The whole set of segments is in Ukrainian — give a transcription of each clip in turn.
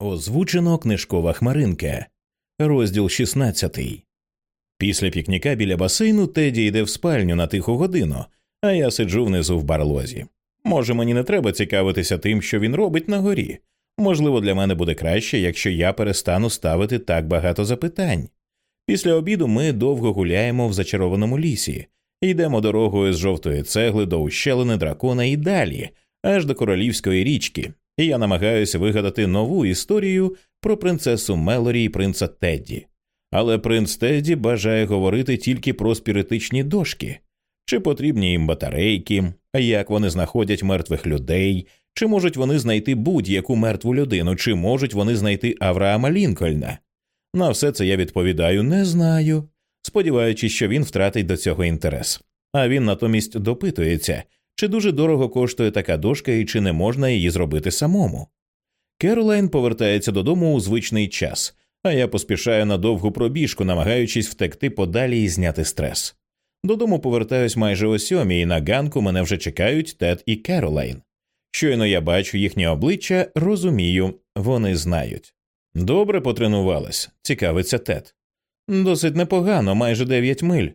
Озвучено книжкова хмаринка, розділ 16. Після пікніка біля басейну Теді йде в спальню на тиху годину, а я сиджу внизу в барлозі. Може, мені не треба цікавитися тим, що він робить на горі. Можливо, для мене буде краще, якщо я перестану ставити так багато запитань. Після обіду ми довго гуляємо в зачарованому лісі, йдемо дорогою з жовтої цегли до ущелини дракона і далі, аж до королівської річки, і я намагаюся вигадати нову історію про принцесу Мелорі і принца Тедді. Але принц Тедді бажає говорити тільки про спіритичні дошки, чи потрібні їм батарейки, як вони знаходять мертвих людей, чи можуть вони знайти будь-яку мертву людину, чи можуть вони знайти Авраама Лінкольна. На все це я відповідаю не знаю, сподіваючись, що він втратить до цього інтерес. А він натомість допитується, чи дуже дорого коштує така дошка і чи не можна її зробити самому. Керолайн повертається додому у звичний час, а я поспішаю на довгу пробіжку, намагаючись втекти подалі і зняти стрес. Додому повертаюсь майже о сьомій, і на ганку мене вже чекають Тед і Керолайн. Щойно я бачу їхнє обличчя, розумію, вони знають. Добре потренувалась, цікавиться Тед. Досить непогано, майже дев'ять миль.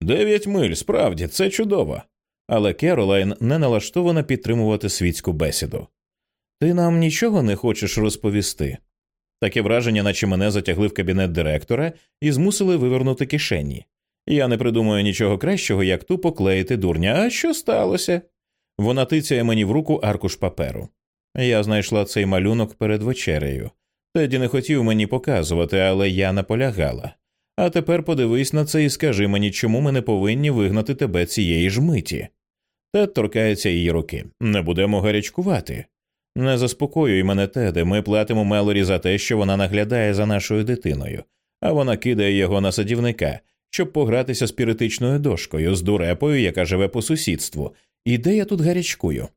Дев'ять миль, справді, це чудово. Але Керолайн не налаштована підтримувати світську бесіду. Ти нам нічого не хочеш розповісти? Таке враження, наче мене затягли в кабінет директора і змусили вивернути кишені. Я не придумаю нічого кращого, як тупо клеїти дурня. А що сталося? Вона тицяє мені в руку аркуш паперу. Я знайшла цей малюнок перед вечерею. Теді не хотів мені показувати, але я наполягала. А тепер подивись на це і скажи мені, чому ми не повинні вигнати тебе цієї ж миті. Тед торкається її руки. Не будемо гарячкувати. Не заспокоюй мене, Теде, ми платимо Мелорі за те, що вона наглядає за нашою дитиною, а вона кидає його на садівника, щоб погратися спіритичною дошкою, з дурепою, яка живе по сусідству. І де я тут гарячкую?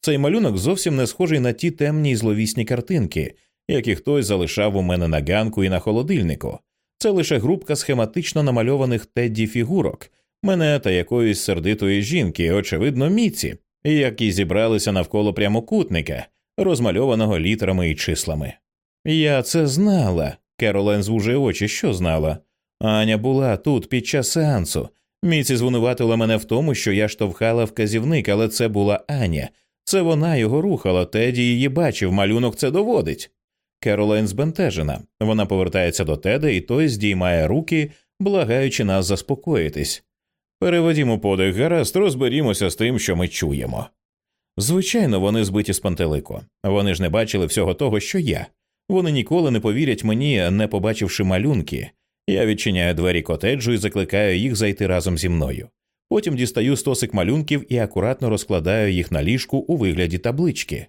Цей малюнок зовсім не схожий на ті темні й зловісні картинки, які хтось залишав у мене на ганку і на холодильнику. Це лише групка схематично намальованих тедді фігурок, мене та якоїсь сердитої жінки, очевидно, міці, які зібралися навколо прямокутника, розмальованого літерами і числами. Я це знала. Керолен звужує очі, що знала. Аня була тут під час сеансу. Міці звинуватила мене в тому, що я штовхала вказівник, але це була Аня. Це вона його рухала, Теді її бачив, малюнок це доводить. Керолайн збентежена. Вона повертається до Теда, і той здіймає руки, благаючи нас заспокоїтись. Переведімо подих, гаразд, розберімося з тим, що ми чуємо. Звичайно, вони збиті з пантелику. Вони ж не бачили всього того, що я. Вони ніколи не повірять мені, не побачивши малюнки. Я відчиняю двері котеджу і закликаю їх зайти разом зі мною. Потім дістаю стосик малюнків і акуратно розкладаю їх на ліжку у вигляді таблички.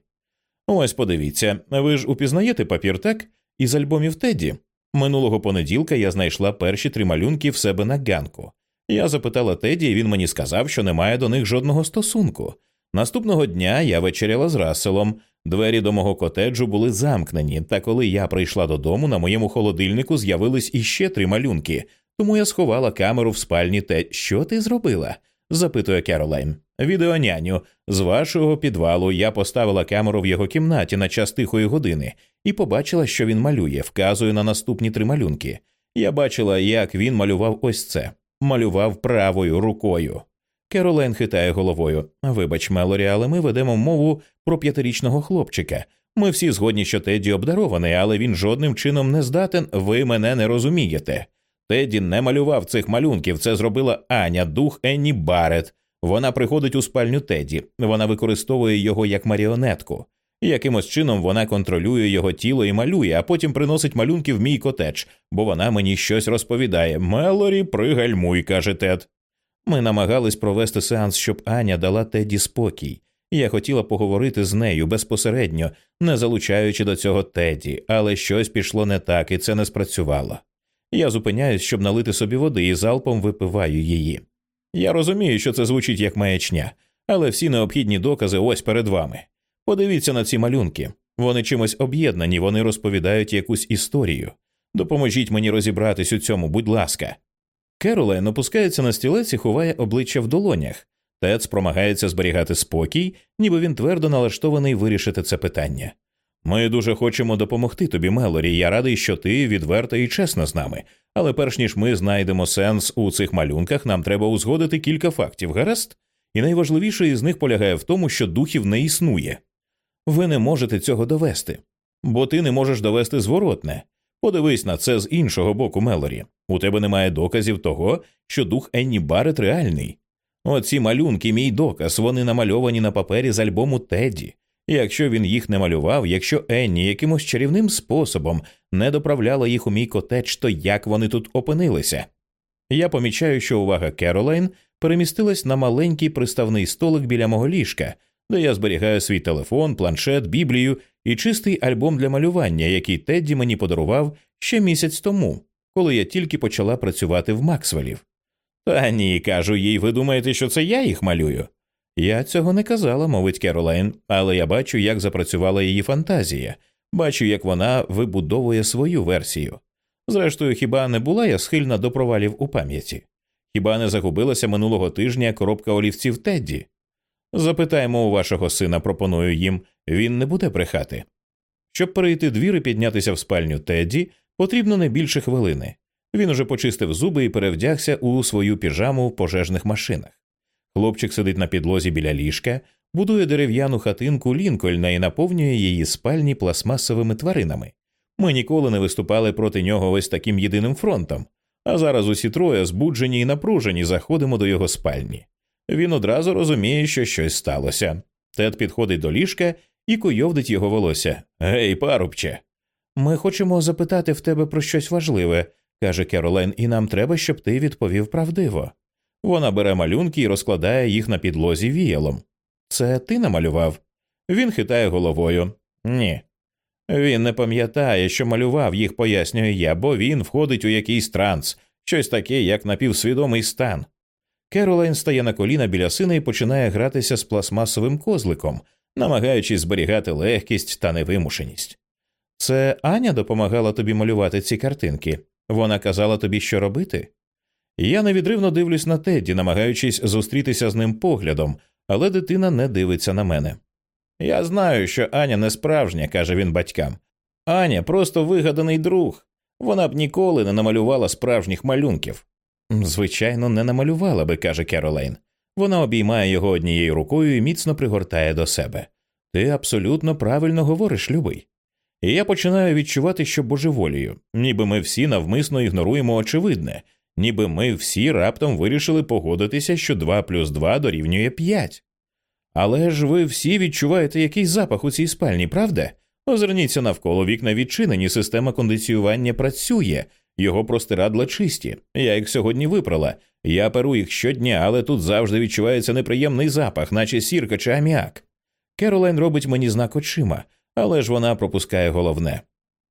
Ось подивіться, ви ж упізнаєте папір так? Із альбомів Тедді. Минулого понеділка я знайшла перші три малюнки в себе на ганку. Я запитала Теді, і він мені сказав, що немає до них жодного стосунку. Наступного дня я вечеряла з Расселом. Двері до мого котеджу були замкнені, та коли я прийшла додому, на моєму холодильнику з'явились іще три малюнки, тому я сховала камеру в спальні те, що ти зробила? запитує Керолайн. Відеоняню, з вашого підвалу я поставила камеру в його кімнаті на час тихої години і побачила, що він малює, вказує на наступні три малюнки. Я бачила, як він малював ось це, малював правою рукою. Керолайн хитає головою. Вибач, Мелорі, але ми ведемо мову про п'ятирічного хлопчика. Ми всі згодні, що Тедді обдарований, але він жодним чином не здатен, ви мене не розумієте. Тедді не малював цих малюнків, це зробила Аня, дух Енні Барет. Вона приходить у спальню Теді, вона використовує його як маріонетку. Якимось чином вона контролює його тіло і малює, а потім приносить малюнки в мій котедж, бо вона мені щось розповідає. Мелорі, пригальмуй, каже Тед. Ми намагались провести сеанс, щоб Аня дала Теді спокій. Я хотіла поговорити з нею безпосередньо, не залучаючи до цього Теді, але щось пішло не так, і це не спрацювало. Я зупиняюсь, щоб налити собі води, і залпом випиваю її. Я розумію, що це звучить як маячня, але всі необхідні докази ось перед вами. Подивіться на ці малюнки. Вони чимось об'єднані, вони розповідають якусь історію. Допоможіть мені розібратись у цьому, будь ласка. Керолайн опускається на стілець і ховає обличчя в долонях. Тец промагається зберігати спокій, ніби він твердо налаштований вирішити це питання. Ми дуже хочемо допомогти тобі, Мелорі. Я радий, що ти відверта і чесна з нами. Але перш ніж ми знайдемо сенс у цих малюнках, нам треба узгодити кілька фактів, гаразд? І найважливіше із них полягає в тому, що духів не існує. Ви не можете цього довести, бо ти не можеш довести зворотне. Подивись на це з іншого боку, Мелорі. У тебе немає доказів того, що дух Енні Барет реальний. Оці малюнки, мій доказ, вони намальовані на папері з альбому Тедді. Якщо він їх не малював, якщо Енні якимось чарівним способом не доправляла їх у мій котедж, то як вони тут опинилися? Я помічаю, що увага Керолайн перемістилась на маленький приставний столик біля мого ліжка, де я зберігаю свій телефон, планшет, біблію і чистий альбом для малювання, який Тедді мені подарував ще місяць тому, коли я тільки почала працювати в Максвелів. Та ні, кажу їй, ви думаєте, що це я їх малюю? Я цього не казала, мовить Керолайн, але я бачу, як запрацювала її фантазія, бачу, як вона вибудовує свою версію. Зрештою, хіба не була я схильна до провалів у пам'яті? Хіба не загубилася минулого тижня коробка олівців Тедді? Запитаємо у вашого сина, пропоную їм, він не буде брехати. Щоб перейти двір і піднятися в спальню Тедді, потрібно не більше хвилини. Він уже почистив зуби і перевдягся у свою піжаму в пожежних машинах. Хлопчик сидить на підлозі біля ліжка, будує дерев'яну хатинку Лінкольна і наповнює її спальні пластмасовими тваринами. Ми ніколи не виступали проти нього ось таким єдиним фронтом, а зараз усі троє, збуджені і напружені, заходимо до його спальні. Він одразу розуміє, що щось сталося. Тед підходить до ліжка і куйовдить його волосся. Гей, парубче. Ми хочемо запитати в тебе про щось важливе, каже Керолайн, і нам треба, щоб ти відповів правдиво. Вона бере малюнки і розкладає їх на підлозі віялом. Це ти намалював? Він хитає головою. Ні. Він не пам'ятає, що малював їх, пояснюю я, бо він входить у якийсь транс, щось таке, як напівсвідомий стан. Керолайн стає на коліна біля сина і починає гратися з пластмасовим козликом, намагаючись зберігати легкість та невимушеність. Це Аня допомагала тобі малювати ці картинки. Вона казала тобі, що робити. Я невідривно дивлюсь на Тедді, намагаючись зустрітися з ним поглядом, але дитина не дивиться на мене. Я знаю, що Аня не справжня, каже він батькам. Аня просто вигаданий друг. Вона б ніколи не намалювала справжніх малюнків. Звичайно, не намалювала би, каже Керолейн. Вона обіймає його однією рукою і міцно пригортає до себе. Ти абсолютно правильно говориш, любий. І я починаю відчувати, що божеволію, ніби ми всі навмисно ігноруємо очевидне, ніби ми всі раптом вирішили погодитися, що 2 плюс 2 дорівнює 5. Але ж ви всі відчуваєте якийсь запах у цій спальні, правда? Озирніться навколо вікна відчинені, система кондиціювання працює, його простирадла чисті. Я їх сьогодні випрала. Я перу їх щодня, але тут завжди відчувається неприємний запах, наче сірка чи аміак. Керолайн робить мені знак очима, але ж вона пропускає головне.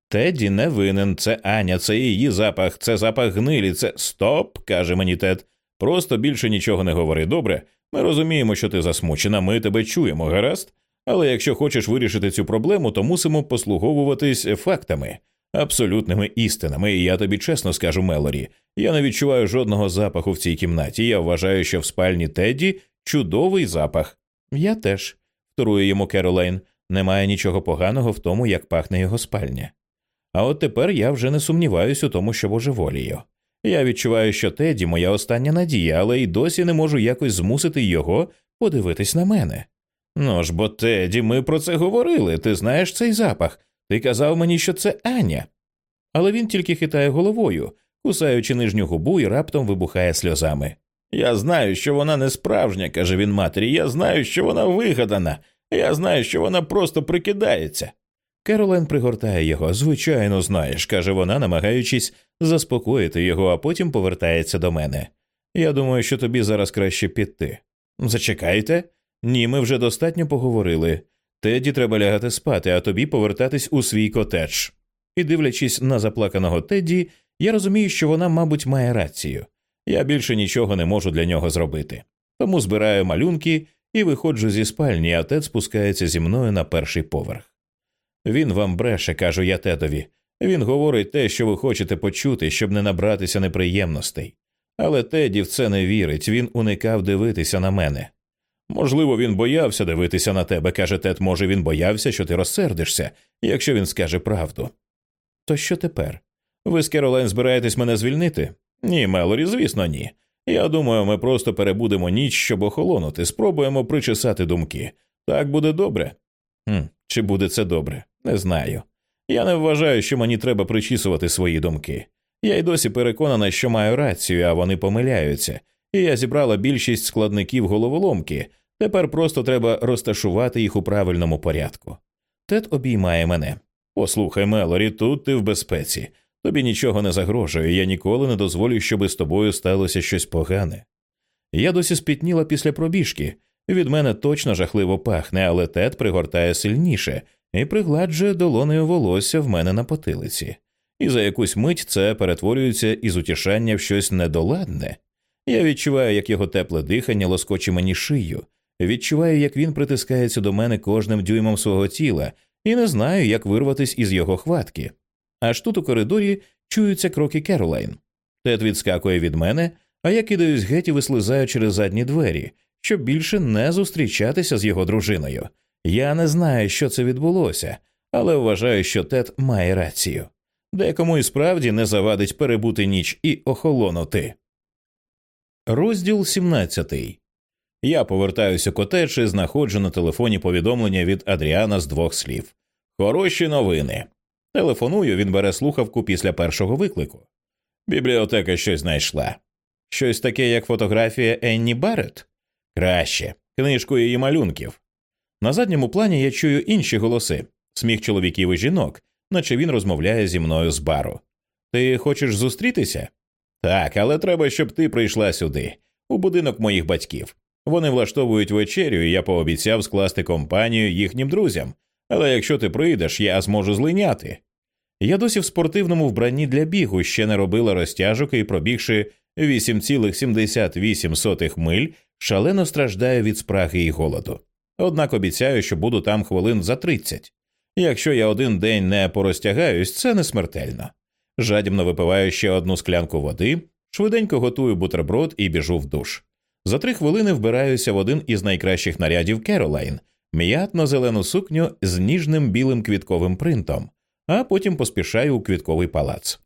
Тедді не винен, це Аня, це її запах, це запах гнилі, це стоп, каже мені Тед. Просто більше нічого не говори. Добре, ми розуміємо, що ти засмучена, ми тебе чуємо, гаразд? Але якщо хочеш вирішити цю проблему, то мусимо послуговуватись фактами, абсолютними істинами. І я тобі чесно скажу, Мелорі, я не відчуваю жодного запаху в цій кімнаті. Я вважаю, що в спальні Тедді чудовий запах. Я теж, вторує йому Керолейн. Немає нічого поганого в тому, як пахне його спальня. А от тепер я вже не сумніваюся у тому, що божеволію. Я відчуваю, що Теді моя остання надія, але й досі не можу якось змусити його подивитись на мене. Ну ж бо, Теді, ми про це говорили. Ти знаєш цей запах. Ти казав мені, що це Аня. Але він тільки хитає головою, кусаючи нижню губу і раптом вибухає сльозами. Я знаю, що вона не справжня, каже він матері. Я знаю, що вона вигадана. Я знаю, що вона просто прикидається. Керолен пригортає його. Звичайно, знаєш, каже вона, намагаючись заспокоїти його, а потім повертається до мене. Я думаю, що тобі зараз краще піти. Зачекайте. Ні, ми вже достатньо поговорили. Теді треба лягати спати, а тобі повертатись у свій котедж. І, дивлячись на заплаканого Тедді, я розумію, що вона, мабуть, має рацію. Я більше нічого не можу для нього зробити. Тому збираю малюнки і виходжу зі спальні, а Тед спускається зі мною на перший поверх. Він вам бреше, кажу я тедові. Він говорить те, що ви хочете почути, щоб не набратися неприємностей. Але Теді в це не вірить, він уникав дивитися на мене. Можливо, він боявся дивитися на тебе, каже Тед, може, він боявся, що ти розсердишся, якщо він скаже правду. То що тепер? Ви з Керолайн збираєтесь мене звільнити? Ні, Мелорі, звісно, ні. Я думаю, ми просто перебудемо ніч, щоб охолонути, спробуємо причесати думки. Так буде добре. Хм, Чи буде це добре? Не знаю. Я не вважаю, що мені треба причісувати свої думки. Я й досі переконана, що маю рацію, а вони помиляються, і я зібрала більшість складників головоломки. Тепер просто треба розташувати їх у правильному порядку. Тед обіймає мене. Послухай, Мелорі, тут ти в безпеці. Тобі нічого не загрожує, я ніколи не дозволю, щоби з тобою сталося щось погане. Я досі спітніла після пробіжки. Від мене точно жахливо пахне, але тед пригортає сильніше і пригладжує долонею волосся в мене на потилиці. І за якусь мить це перетворюється із утішання в щось недоладне. Я відчуваю, як його тепле дихання лоскоче мені шию, відчуваю, як він притискається до мене кожним дюймом свого тіла, і не знаю, як вирватися із його хватки. Аж тут у коридорі чуються кроки Керолайн. Тед відскакує від мене, а я кидаюсь геть і вислизаю через задні двері, щоб більше не зустрічатися з його дружиною. Я не знаю, що це відбулося, але вважаю, що Тед має рацію. Декому і справді не завадить перебути ніч і охолонути. Розділ 17. Я повертаюся котедж і знаходжу на телефоні повідомлення від Адріана з двох слів. Хороші новини. Телефоную, він бере слухавку після першого виклику. Бібліотека щось знайшла. Щось таке, як фотографія Енні Барретт? Краще, книжку її малюнків. На задньому плані я чую інші голоси сміх чоловіків і жінок, наче він розмовляє зі мною з бару. Ти хочеш зустрітися? Так, але треба, щоб ти прийшла сюди, у будинок моїх батьків. Вони влаштовують вечерю, і я пообіцяв скласти компанію їхнім друзям. Але якщо ти прийдеш, я зможу злиняти. Я досі в спортивному вбранні для бігу ще не робила розтяжок і, пробігши 8,78 миль, шалено страждаю від спраги і голоду. Однак обіцяю, що буду там хвилин за 30. Якщо я один день не порозтягаюсь, це не смертельно. Жадібно випиваю ще одну склянку води, швиденько готую бутерброд і біжу в душ. За три хвилини вбираюся в один із найкращих нарядів Керолайн, м'ятно зелену сукню з ніжним білим квітковим принтом, а потім поспішаю у квітковий палац.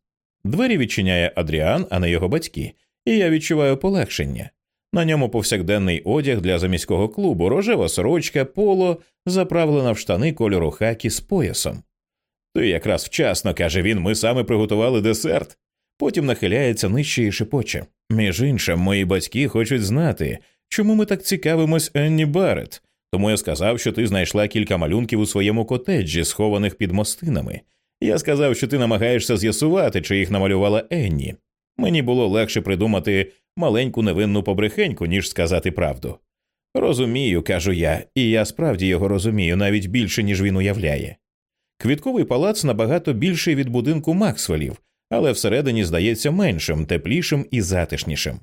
Двері відчиняє Адріан, а не його батьки, і я відчуваю полегшення. На ньому повсякденний одяг для заміського клубу, рожева сорочка, поло, заправлена в штани кольору хакі з поясом. Ти якраз вчасно, каже він, ми саме приготували десерт. Потім нахиляється нижче і шепоче. Між іншим, мої батьки хочуть знати, чому ми так цікавимось Енні Барретт, тому я сказав, що ти знайшла кілька малюнків у своєму котеджі, схованих під мостинами. Я сказав, що ти намагаєшся з'ясувати, чи їх намалювала Енні. Мені було легше придумати маленьку невинну побрехеньку, ніж сказати правду. Розумію, кажу я, і я справді його розумію навіть більше, ніж він уявляє. Квітковий палац набагато більший від будинку Максвелів, але всередині здається меншим, теплішим і затишнішим.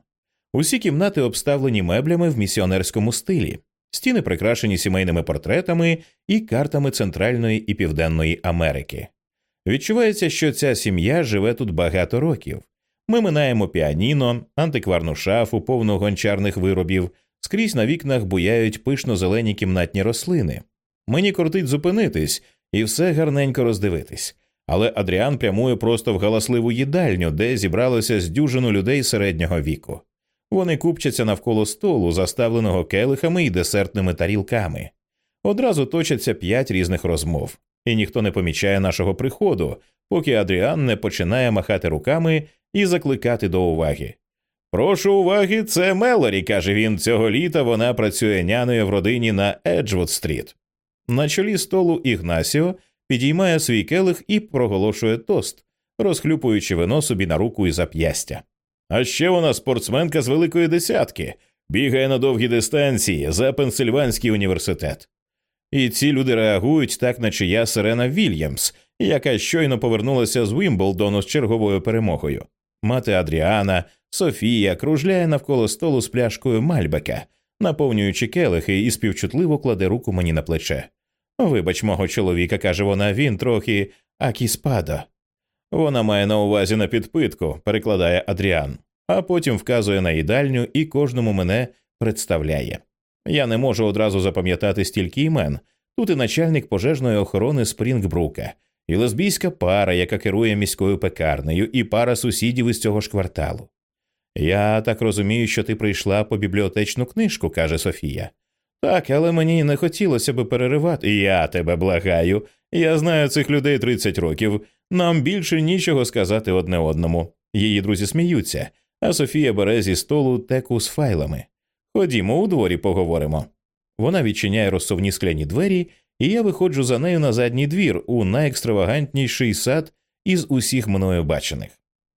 Усі кімнати обставлені меблями в місіонерському стилі, стіни прикрашені сімейними портретами і картами Центральної і Південної Америки. Відчувається, що ця сім'я живе тут багато років. Ми минаємо піаніно, антикварну шафу, повну гончарних виробів, скрізь на вікнах буяють пишно зелені кімнатні рослини. Мені кортить зупинитись і все гарненько роздивитись. Але Адріан прямує просто в галасливу їдальню, де зібралося з дюжину людей середнього віку. Вони купчаться навколо столу, заставленого келихами і десертними тарілками. Одразу точаться п'ять різних розмов, і ніхто не помічає нашого приходу, поки Адріан не починає махати руками і закликати до уваги. Прошу уваги, це Мелорі, каже він. Цього літа вона працює няною в родині на Еджвуд Стріт. На чолі столу Ігнасіо підіймає свій келих і проголошує тост, розхлюпуючи вино собі на руку і зап'ястя. А ще вона спортсменка з великої десятки, бігає на довгі дистанції за Пенсильванський університет. І ці люди реагують так, наче я Сирена Вільямс, яка щойно повернулася з Вімблдону з черговою перемогою. Мати Адріана, Софія кружляє навколо столу з пляшкою Мальбека, наповнюючи келихи і співчутливо кладе руку мені на плече. Вибач, мого чоловіка, каже вона, він трохи акіспадо. Вона має на увазі на підпитку, перекладає Адріан, а потім вказує на їдальню і кожному мене представляє. Я не можу одразу запам'ятати стільки імен. Тут і начальник пожежної охорони Спрінгбрука, і лесбійська пара, яка керує міською пекарнею, і пара сусідів із цього ж кварталу. Я так розумію, що ти прийшла по бібліотечну книжку, каже Софія. Так, але мені не хотілося би переривати. Я тебе благаю. Я знаю цих людей 30 років. Нам більше нічого сказати одне одному. Її друзі сміються, а Софія бере зі столу теку з файлами. Ходімо у дворі поговоримо. Вона відчиняє розсувні скляні двері, і я виходжу за нею на задній двір у найекстравагантніший сад із усіх мною бачених.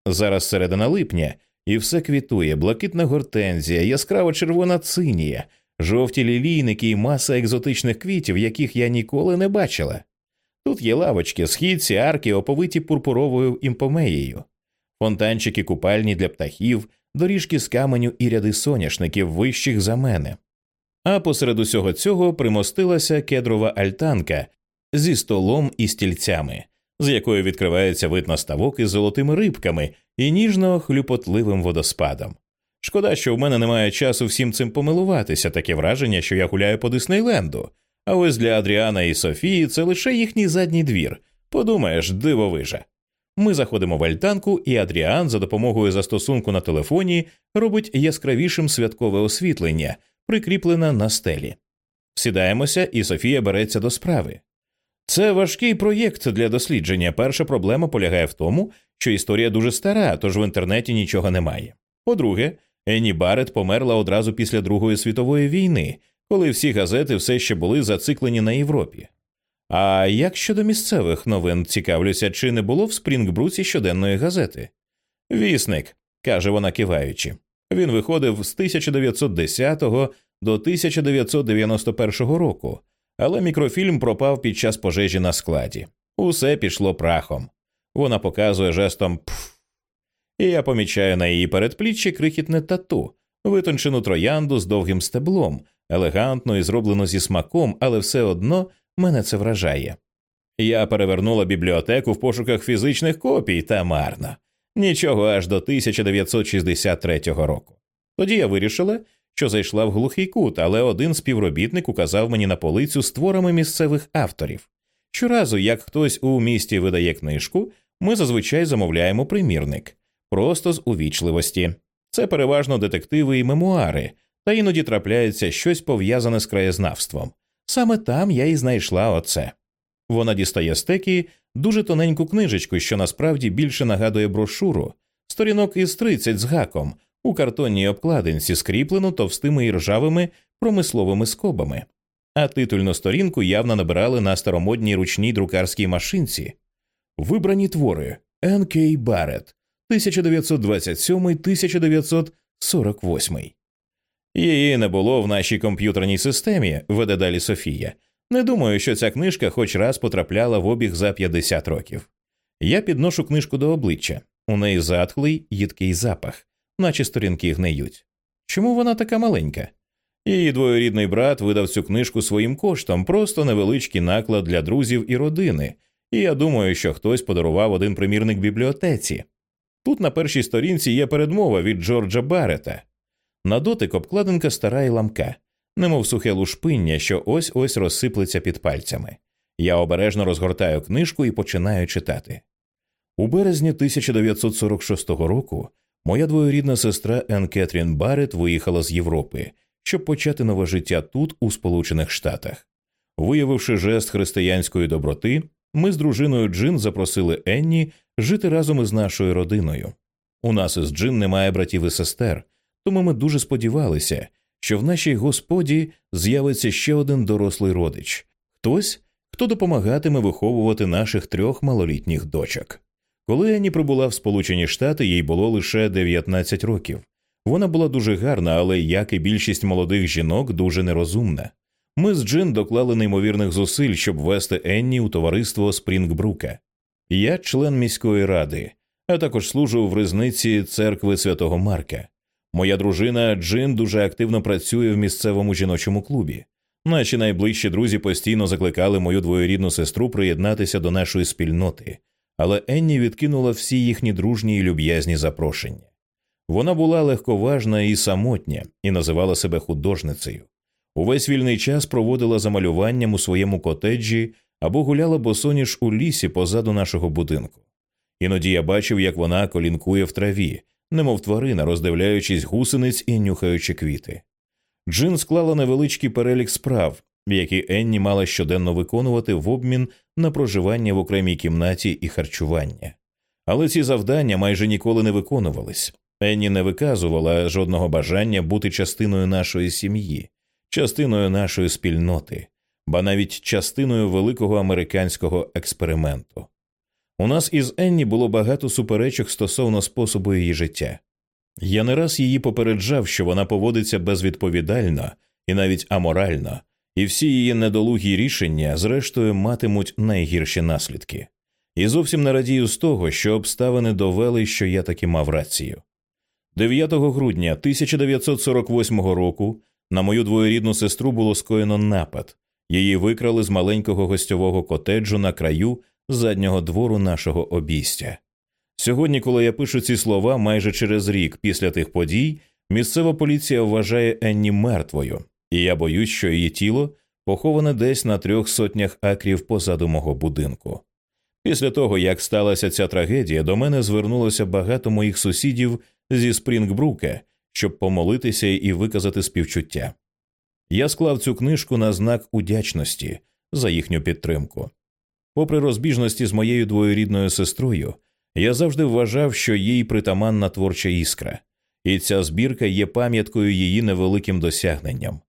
Зараз середина липня, і все квітує, блакитна гортензія, яскрава червона цинія, жовті лілійники і маса екзотичних квітів, яких я ніколи не бачила. Тут є лавочки, східці, арки, оповиті пурпуровою імпомеєю, фонтанчики купальні для птахів, доріжки з каменю і ряди соняшників вищих за мене. А посеред усього цього примостилася кедрова альтанка зі столом і стільцями, з якої відкривається вид на ставок із золотими рибками і ніжно хлюпотливим водоспадом. Шкода, що в мене немає часу всім цим помилуватися, таке враження, що я гуляю по Диснейленду. А ось для Адріана і Софії це лише їхній задній двір. Подумаєш, дивовижа. Ми заходимо в альтанку, і Адріан за допомогою застосунку на телефоні робить яскравішим святкове освітлення, прикріплене на стелі. Сідаємося, і Софія береться до справи. Це важкий проєкт для дослідження. Перша проблема полягає в тому, що історія дуже стара, тож в інтернеті нічого немає. По-друге, Енні Барретт померла одразу після Другої світової війни, коли всі газети все ще були зациклені на Європі. А як щодо місцевих новин цікавлюся, чи не було в Спрінгбруці щоденної газети? Вісник, каже вона киваючи. Він виходив з 1910 до 1991 року, але мікрофільм пропав під час пожежі на складі. Усе пішло прахом. Вона показує жестом пф. І я помічаю на її передпліччі крихітне тату, витончену троянду з довгим стеблом, елегантно і зроблено зі смаком, але все одно мене це вражає. Я перевернула бібліотеку в пошуках фізичних копій та марно. Нічого аж до 1963 року. Тоді я вирішила, що зайшла в глухий кут, але один співробітник указав мені на полицю з творами місцевих авторів. Щоразу, як хтось у місті видає книжку, ми зазвичай замовляємо примірник, просто з увічливості. Це переважно детективи і мемуари, та іноді трапляється щось пов'язане з краєзнавством. Саме там я і знайшла оце. Вона дістає стеки дуже тоненьку книжечку, що насправді більше нагадує брошуру, сторінок із 30 з гаком, у картонній обкладинці, скріплену товстими і ржавими промисловими скобами, а титульну сторінку явно набирали на старомодній ручній друкарській машинці. Вибрані твори Н. К. Барретт, 1927-1948. Її не було в нашій комп'ютерній системі, веде далі Софія. Не думаю, що ця книжка хоч раз потрапляла в обіг за 50 років. Я підношу книжку до обличчя. У неї затхлий, їдкий запах, наче сторінки гниють. Чому вона така маленька? Її двоюрідний брат видав цю книжку своїм коштом, просто невеличкий наклад для друзів і родини, і я думаю, що хтось подарував один примірник бібліотеці. Тут на першій сторінці є передмова від Джорджа Барета. На дотик обкладинка стара і ламка, немов сухе лушпиння, що ось ось розсиплеться під пальцями. Я обережно розгортаю книжку і починаю читати. У березні 1946 року моя двоюрідна сестра Ен Кетрін Барретт виїхала з Європи, щоб почати нове життя тут, у Сполучених Штатах. Виявивши жест християнської доброти, ми з дружиною Джин запросили Енні жити разом із нашою родиною. У нас із Джин немає братів і сестер, тому ми дуже сподівалися, що в нашій господі з'явиться ще один дорослий родич хтось, хто допомагатиме виховувати наших трьох малолітніх дочок. Коли Енні прибула в Сполучені Штати, їй було лише 19 років. Вона була дуже гарна, але, як і більшість молодих жінок, дуже нерозумна. Ми з Джин доклали неймовірних зусиль, щоб ввести Енні у товариство Спрінгбрука. Я член міської ради, а також служу в ризниці церкви святого Марка. Моя дружина Джин дуже активно працює в місцевому жіночому клубі. Наші найближчі друзі постійно закликали мою двоюрідну сестру приєднатися до нашої спільноти, але Енні відкинула всі їхні дружні і люб'язні запрошення. Вона була легковажна і самотня і називала себе художницею. Увесь вільний час проводила за малюванням у своєму котеджі або гуляла босоніж у лісі позаду нашого будинку. Іноді я бачив, як вона колінкує в траві, немов тварина, роздивляючись гусениць і нюхаючи квіти. Джин склала невеличкий перелік справ, які Енні мала щоденно виконувати в обмін на проживання в окремій кімнаті і харчування. Але ці завдання майже ніколи не виконувались. Енні не виказувала жодного бажання бути частиною нашої сім'ї, частиною нашої спільноти, ба навіть частиною великого американського експерименту. У нас із Енні було багато суперечок стосовно способу її життя. Я не раз її попереджав, що вона поводиться безвідповідально і навіть аморально, і всі її недолугі рішення, зрештою, матимуть найгірші наслідки. І зовсім не радію з того, що обставини довели, що я таки мав рацію. 9 грудня 1948 року на мою двоєрідну сестру було скоєно напад. Її викрали з маленького гостьового котеджу на краю заднього двору нашого обійстя. Сьогодні, коли я пишу ці слова, майже через рік після тих подій, місцева поліція вважає Енні мертвою, і я боюсь, що її тіло поховане десь на трьох сотнях акрів позаду мого будинку. Після того, як сталася ця трагедія, до мене звернулося багато моїх сусідів зі Спрінгбрука, щоб помолитися і виказати співчуття. Я склав цю книжку на знак удячності за їхню підтримку. Попри розбіжності з моєю двоюрідною сестрою, я завжди вважав, що їй притаманна творча іскра, і ця збірка є пам'яткою її невеликим досягненням.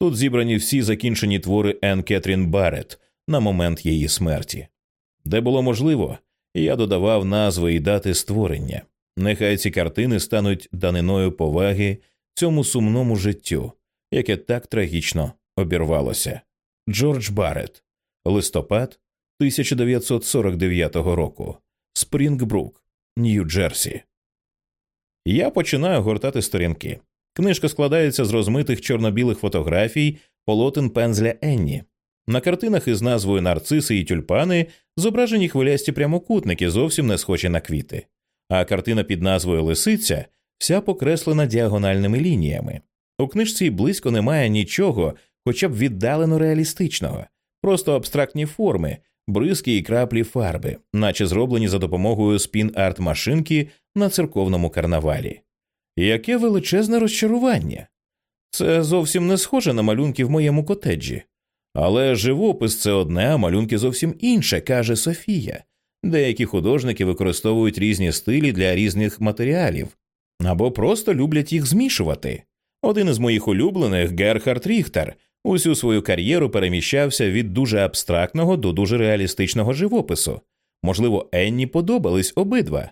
Тут зібрані всі закінчені твори Енн Кетрін Барретт на момент її смерті. Де було можливо, я додавав назви і дати створення. Нехай ці картини стануть даниною поваги цьому сумному життю, яке так трагічно обірвалося. Джордж Барретт, листопад 1949 року, Спрінгбрук, Нью-Джерсі. Я починаю гортати сторінки. Книжка складається з розмитих чорно-білих фотографій полотен пензля Енні. На картинах із назвою Нарциси і тюльпани зображені хвилясті прямокутники, зовсім не схожі на квіти, а картина під назвою Лисиця вся покреслена діагональними лініями. У книжці близько немає нічого, хоча б віддалено реалістичного, просто абстрактні форми, бризки і краплі фарби, наче зроблені за допомогою спін-арт машинки на церковному карнавалі. Яке величезне розчарування! Це зовсім не схоже на малюнки в моєму котеджі. Але живопис це одне, а малюнки зовсім інше, каже Софія. Деякі художники використовують різні стилі для різних матеріалів або просто люблять їх змішувати. Один із моїх улюблених Герхард Ріхтер усю свою кар'єру переміщався від дуже абстрактного до дуже реалістичного живопису. Можливо, Енні подобались обидва.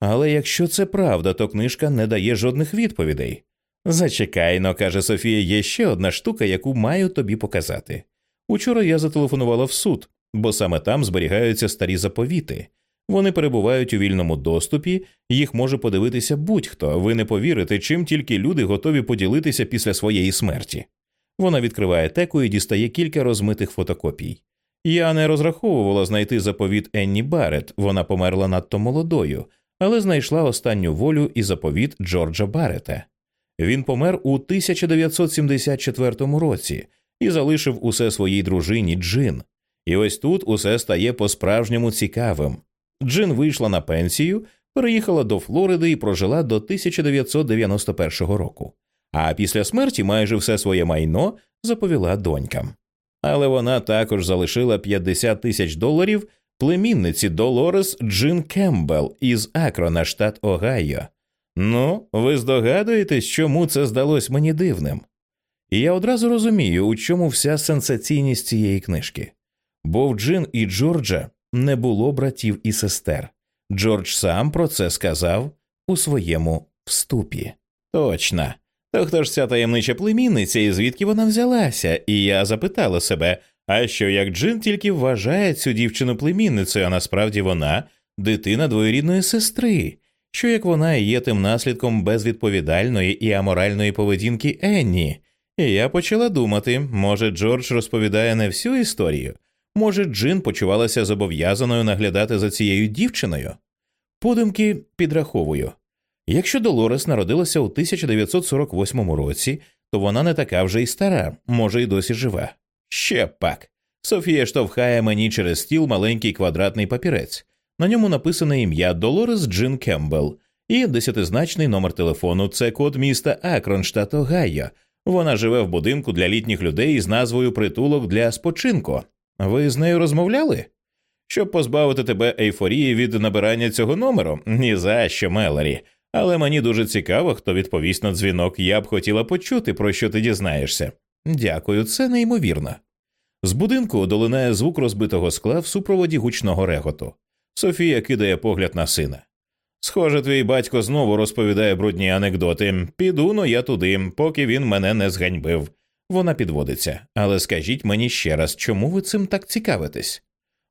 Але якщо це правда, то книжка не дає жодних відповідей. Зачекайно, каже Софія, є ще одна штука, яку маю тобі показати. Учора я зателефонувала в суд, бо саме там зберігаються старі заповіти. Вони перебувають у вільному доступі, їх може подивитися будь-хто. Ви не повірите, чим тільки люди готові поділитися після своєї смерті. Вона відкриває теку і дістає кілька розмитих фотокопій. Я не розраховувала знайти заповіт Енні Барретт, вона померла надто молодою, але знайшла останню волю і заповіт Джорджа Баррета. Він помер у 1974 році і залишив усе своїй дружині Джин. І ось тут усе стає по-справжньому цікавим. Джин вийшла на пенсію, переїхала до Флориди і прожила до 1991 року. А після смерті майже все своє майно заповіла донькам. Але вона також залишила 50 тисяч доларів племінниці Долорес Джин Кембл із Акрона, штат Огайо. Ну, ви здогадуєтесь, чому це здалось мені дивним? І я одразу розумію, у чому вся сенсаційність цієї книжки. Бо в Джин і Джорджа не було братів і сестер. Джордж сам про це сказав у своєму вступі. Точно. То хто ж ця таємнича племінниця і звідки вона взялася? І я запитала себе, а що як Джин тільки вважає цю дівчину племінницею, а насправді вона дитина двоюрідної сестри, що як вона є тим наслідком безвідповідальної і аморальної поведінки Енні. І я почала думати, може, Джордж розповідає не всю історію, може, Джин почувалася зобов'язаною наглядати за цією дівчиною. Подумки підраховую. Якщо Долорес народилася у 1948 році, то вона не така вже й стара, може, й досі жива. Ще пак. Софія штовхає мені через стіл маленький квадратний папірець. На ньому написане ім'я Долорес Джин Кембл і десятизначний номер телефону. Це код міста Акрон, штат Огайо. Вона живе в будинку для літніх людей із назвою Притулок для спочинку. Ви з нею розмовляли? Щоб позбавити тебе ейфорії від набирання цього номеру? Ні за що, Мелорі. Але мені дуже цікаво, хто відповість на дзвінок. Я б хотіла почути, про що ти дізнаєшся. Дякую, це неймовірно. З будинку долинає звук розбитого скла в супроводі гучного реготу. Софія кидає погляд на сина. Схоже, твій батько знову розповідає брудні анекдоти. Піду но я туди, поки він мене не зганьбив. Вона підводиться. Але скажіть мені ще раз, чому ви цим так цікавитесь?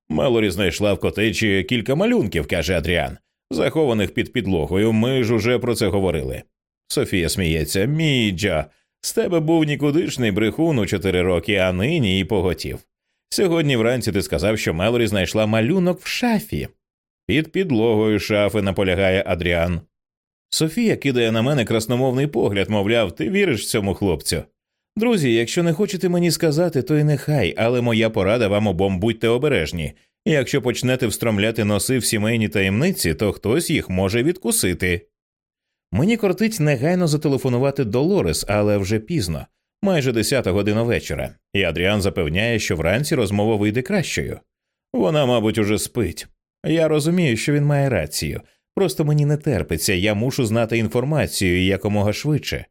Мелорі знайшла в котечі кілька малюнків, каже Адріан, захованих під підлогою. Ми ж уже про це говорили. Софія сміється. Міджа, з тебе був нікудишний брехун у чотири роки, а нині і поготів. Сьогодні вранці ти сказав, що Мелорі знайшла малюнок в шафі. Під підлогою шафи наполягає Адріан. Софія кидає на мене красномовний погляд, мовляв, ти віриш цьому хлопцю. Друзі, якщо не хочете мені сказати, то й нехай, але моя порада вам обом будьте обережні. Якщо почнете встромляти носи в сімейні таємниці, то хтось їх може відкусити. Мені кортить негайно зателефонувати до Лорес, але вже пізно, майже десята година вечора, і Адріан запевняє, що вранці розмова вийде кращою. Вона, мабуть, уже спить. Я розумію, що він має рацію. Просто мені не терпиться, я мушу знати інформацію якомога швидше.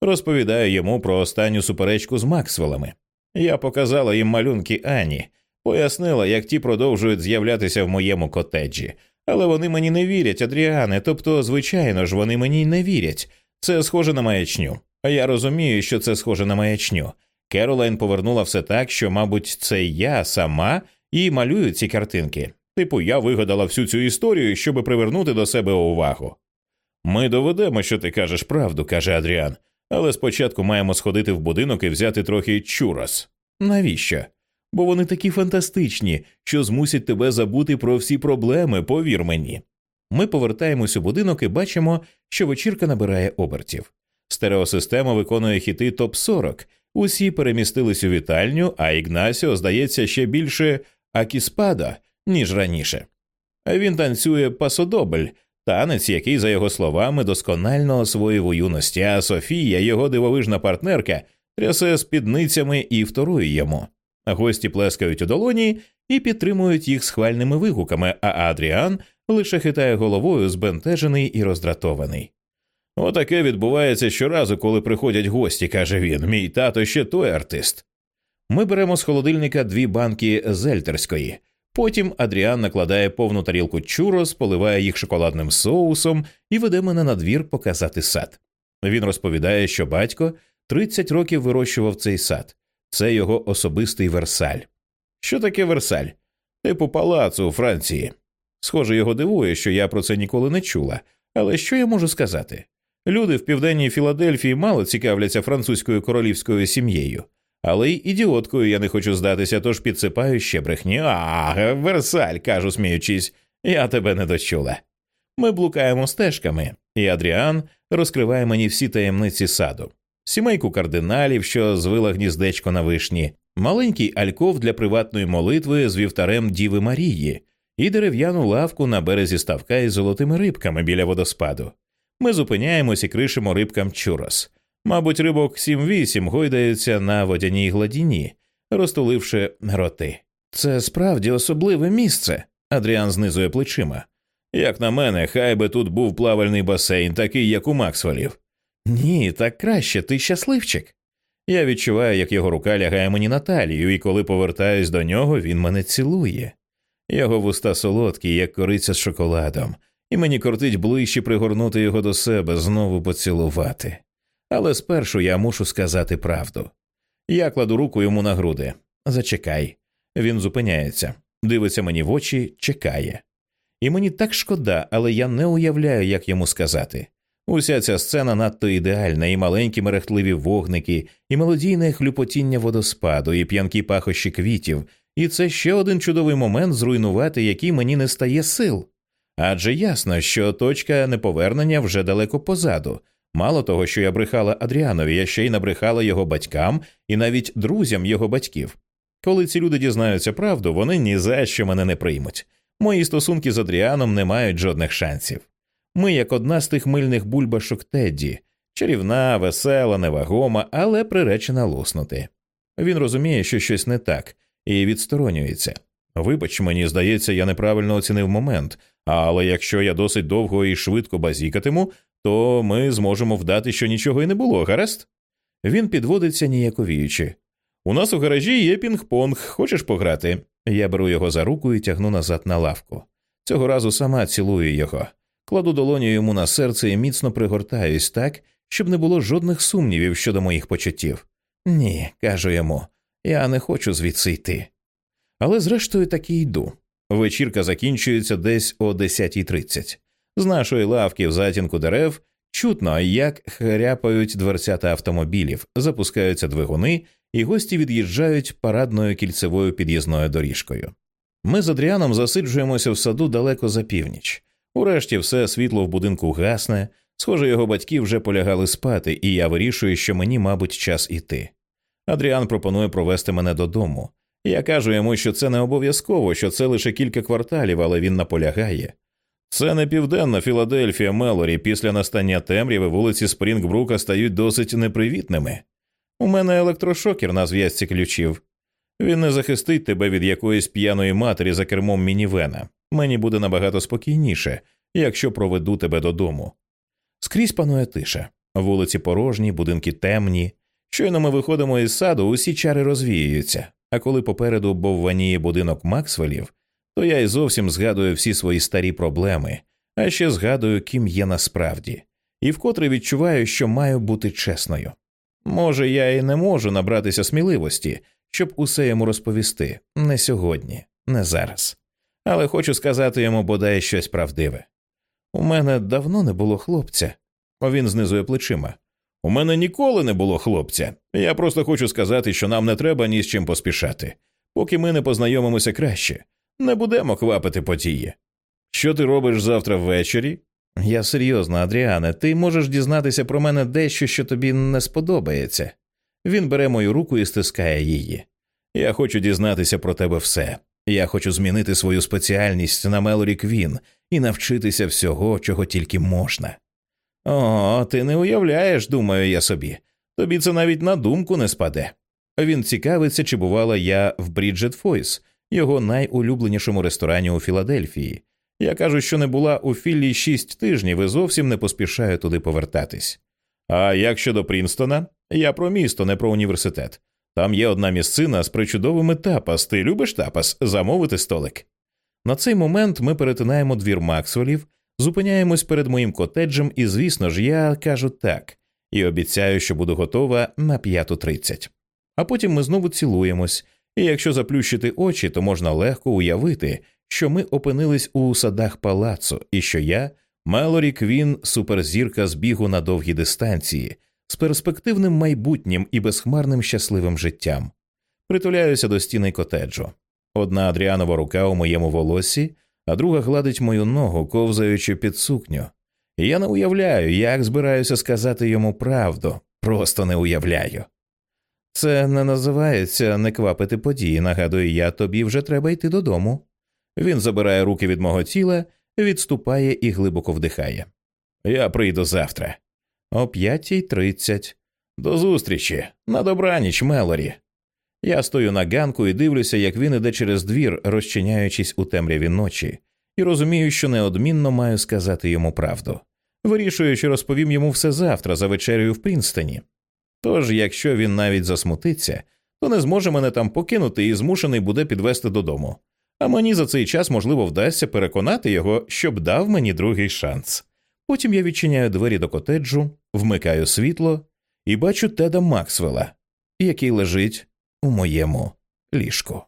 Розповідаю йому про останню суперечку з Максвеллами. Я показала їм малюнки Ані, пояснила, як ті продовжують з'являтися в моєму котеджі, але вони мені не вірять, Адріане. Тобто, звичайно ж, вони мені не вірять. Це схоже на маячню. А я розумію, що це схоже на маячню. Керолайн повернула все так, що, мабуть, це я сама і малюю ці картинки. Типу, я вигадала всю цю історію, щоб привернути до себе увагу. Ми доведемо, що ти кажеш правду, каже Адріан, але спочатку маємо сходити в будинок і взяти трохи чурас. Навіщо? Бо вони такі фантастичні, що змусять тебе забути про всі проблеми, повір мені. Ми повертаємось у будинок і бачимо, що вечірка набирає обертів. Стереосистема виконує хіти топ 40 усі перемістились у вітальню, а Ігнасіо здається ще більше акіспада, ніж раніше. Він танцює пасодобль, танець, який, за його словами, досконально освоїв у юності, а Софія, його дивовижна партнерка, трясе спідницями і вторує йому. Гості плескають у долоні і підтримують їх схвальними вигуками, а Адріан лише хитає головою, збентежений і роздратований. Отаке відбувається щоразу, коли приходять гості, каже він. Мій тато ще той артист. Ми беремо з холодильника дві банки зельтерської. Потім Адріан накладає повну тарілку чурос, поливає їх шоколадним соусом і веде мене на двір показати сад. Він розповідає, що батько 30 років вирощував цей сад. Це його особистий Версаль. Що таке Версаль? Типу палацу у Франції. Схоже, його дивує, що я про це ніколи не чула. Але що я можу сказати? Люди в південній Філадельфії мало цікавляться французькою королівською сім'єю, але й ідіоткою я не хочу здатися, тож підсипаю ще брехні. А, Версаль, кажу, сміючись, я тебе не дочула. Ми блукаємо стежками, і Адріан розкриває мені всі таємниці саду, сімейку кардиналів, що звила гніздечко на вишні, маленький альков для приватної молитви з вівтарем Діви Марії і дерев'яну лавку на березі ставка із золотими рибками біля водоспаду. Ми зупиняємось і кришимо рибкам чурос. Мабуть, рибок 7-8 гойдаються на водяній гладіні, розтуливши роти. Це справді особливе місце. Адріан знизує плечима. Як на мене, хай би тут був плавальний басейн, такий, як у Максвелів. Ні, так краще, ти щасливчик. Я відчуваю, як його рука лягає мені на талію, і коли повертаюсь до нього, він мене цілує. Його вуста солодкі, як кориця з шоколадом, і мені кортить ближче пригорнути його до себе, знову поцілувати. Але спершу я мушу сказати правду. Я кладу руку йому на груди. Зачекай. Він зупиняється, дивиться мені в очі, чекає. І мені так шкода, але я не уявляю, як йому сказати. Уся ця сцена надто ідеальна, і маленькі мерехтливі вогники, і мелодійне хлюпотіння водоспаду, і п'янкі пахощі квітів, і це ще один чудовий момент зруйнувати, який мені не стає сил. Адже ясно, що точка неповернення вже далеко позаду. Мало того, що я брехала Адріанові, я ще й набрехала його батькам і навіть друзям його батьків. Коли ці люди дізнаються правду, вони ні за що мене не приймуть. Мої стосунки з Адріаном не мають жодних шансів. Ми, як одна з тих мильних бульбашок Тедді, чарівна, весела, невагома, але приречена луснути. Він розуміє, що щось не так, і відсторонюється. Вибач, мені здається, я неправильно оцінив момент, але якщо я досить довго і швидко базікатиму, то ми зможемо вдати, що нічого і не було, гаразд? Він підводиться ніяковіючи. У нас у гаражі є пінг-понг, хочеш пограти? Я беру його за руку і тягну назад на лавку. Цього разу сама цілую його, кладу долоню йому на серце і міцно пригортаюсь так, щоб не було жодних сумнівів щодо моїх почуттів. Ні, кажу йому, я не хочу звідси йти. Але зрештою таки йду. Вечірка закінчується десь о 10.30. З нашої лавки в затінку дерев чутно, як хряпають дверцята автомобілів, запускаються двигуни, і гості від'їжджають парадною кільцевою під'їзною доріжкою. Ми з Адріаном засиджуємося в саду далеко за північ. Урешті все світло в будинку гасне. Схоже, його батьки вже полягали спати, і я вирішую, що мені, мабуть, час іти. Адріан пропонує провести мене додому. Я кажу йому, що це не обов'язково, що це лише кілька кварталів, але він наполягає. Це не південна Філадельфія Мелорі. Після настання темряви вулиці Спрінгбрука стають досить непривітними. У мене електрошокер на зв'язці ключів. Він не захистить тебе від якоїсь п'яної матері за кермом мінівена. Мені буде набагато спокійніше, якщо проведу тебе додому. Скрізь панує тиша, вулиці порожні, будинки темні. Щойно ми виходимо із саду, усі чари розвіюються, а коли попереду бовваніє будинок Максвелів, то я й зовсім згадую всі свої старі проблеми, а ще згадую, ким є насправді, і вкотре відчуваю, що маю бути чесною. Може, я і не можу набратися сміливості, щоб усе йому розповісти не сьогодні, не зараз. Але хочу сказати йому бодай щось правдиве. У мене давно не було хлопця, він знизує плечима. У мене ніколи не було хлопця. Я просто хочу сказати, що нам не треба ні з чим поспішати. Поки ми не познайомимося краще, не будемо квапити події. Що ти робиш завтра ввечері? Я серйозно, Адріане, ти можеш дізнатися про мене дещо, що тобі не сподобається. Він бере мою руку і стискає її. Я хочу дізнатися про тебе все. Я хочу змінити свою спеціальність на Мелорі Квін і навчитися всього, чого тільки можна. О, ти не уявляєш, думаю я собі. Тобі це навіть на думку не спаде. Він цікавиться, чи бувала я в Бріджет Фойс, його найулюбленішому ресторані у Філадельфії. Я кажу, що не була у Філлі шість тижнів і зовсім не поспішаю туди повертатись. А як щодо Прінстона, я про місто, не про університет. Там є одна місцина з причудовими тапас. Ти любиш тапас? Замовити столик. На цей момент ми перетинаємо двір Максвелів, зупиняємось перед моїм котеджем, і, звісно ж, я кажу так і обіцяю, що буду готова на п'яту тридцять. А потім ми знову цілуємось, і якщо заплющити очі, то можна легко уявити, що ми опинились у садах палацу, і що я, Мелорі Квін, суперзірка з бігу на довгі дистанції, з перспективним майбутнім і безхмарним щасливим життям. Притуляюся до стіни котеджу. Одна Адріанова рука у моєму волосі, а друга гладить мою ногу, ковзаючи під сукню. Я не уявляю, як збираюся сказати йому правду, просто не уявляю. Це не називається не квапити події, нагадую я, тобі вже треба йти додому. Він забирає руки від мого тіла, відступає і глибоко вдихає. Я прийду завтра. О п'ятій тридцять. До зустрічі. На добраніч, Мелорі. Я стою на ганку і дивлюся, як він іде через двір, розчиняючись у темряві ночі, і розумію, що неодмінно маю сказати йому правду. Вирішую, що розповім йому все завтра за вечерею в Прінстоні. Тож, якщо він навіть засмутиться, то не зможе мене там покинути і змушений буде підвести додому. А мені за цей час, можливо, вдасться переконати його, щоб дав мені другий шанс. Потім я відчиняю двері до котеджу, вмикаю світло і бачу Теда Максвелла, який лежить у моєму ліжку.